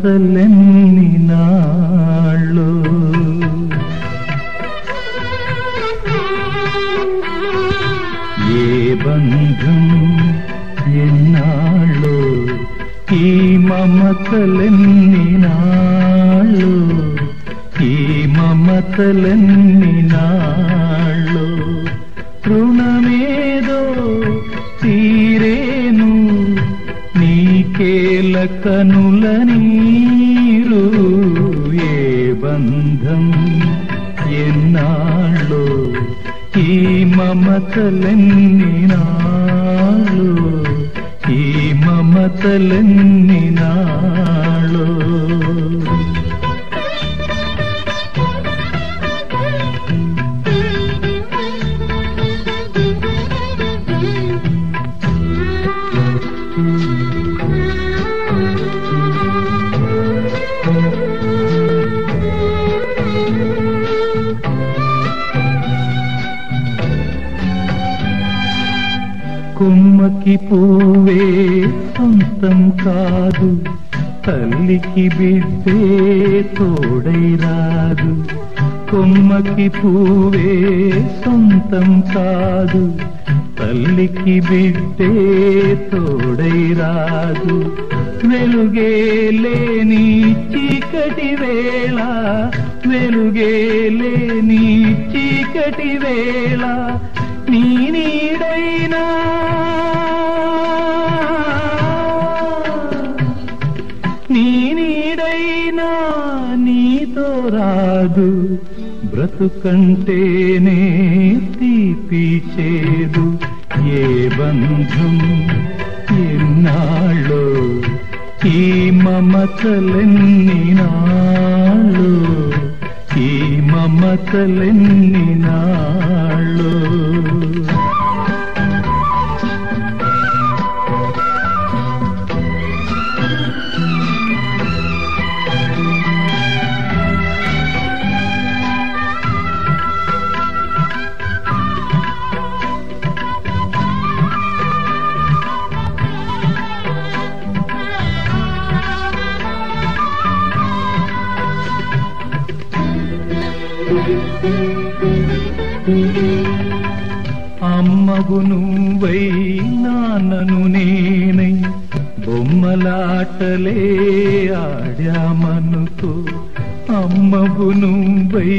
ఆశలెన్ని నాళ్ళు. ఏ బంధం ఎన్నాళ్ళు? ఈ మమతలెన్ని నాళ్ళు. ఈ మమతలెన్ని నాళ్ళు. రుణమేదో తీరేను నీకేల కనుల ఎన్నాళ్ళు ఈ మమతలెన్ని నాళ్ళు ఈ మమతలెన్ని నాళ్ళు కొమ్మకి పూవే సొంతం కాదు తల్లికి బిడ్డే తోడై రాదు. కొమ్మకి పూవే సొంతం కాదు తల్లికి బిడ్డే తోడై రాదు. వెలుగే లేని చీకటి వేళ వెలుగే లేని చీకటి వేళ నీ నీడైనా కాదు. బ్రతుకంటేనే తీపి చేదు. ఏ బంధం ఎన్నాళ్ళు ఈ మమతలెన్ని నాళ్ళు ఈ మమతలెన్ని నా అమ్మగు నువ్వై నాన్నను నేనై బొమ్మలాటలే ఆడామనుకో అమ్మగు నువ్వై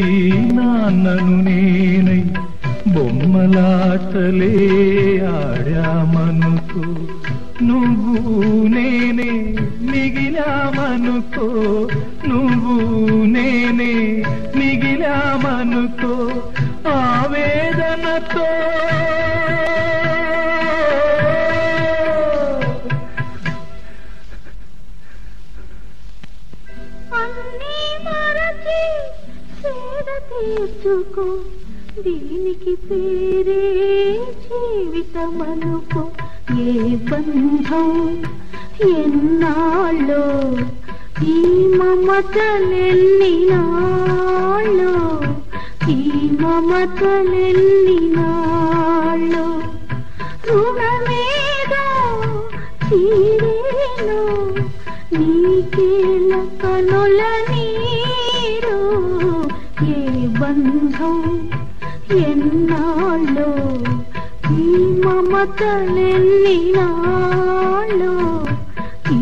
నాన్నను నేనై బొమ్మలాటలే ఆడామనుకో నువ్వు నేనే మిగిలామనుకో. తీర్చుకో. దీనికి పేరే జీవితమనుకో. ఏ బంధం ఎన్నాళ్ళో ఈ మమతలెన్ని నాళ్ళో. ఈ మమతలెన్ని రుణమేదో తీరేను నీకేల కనుల నీరు ఏ బంధం ఎన్నాళ్ళో ఈ మమతలెల్లినాళ్ళు ఈ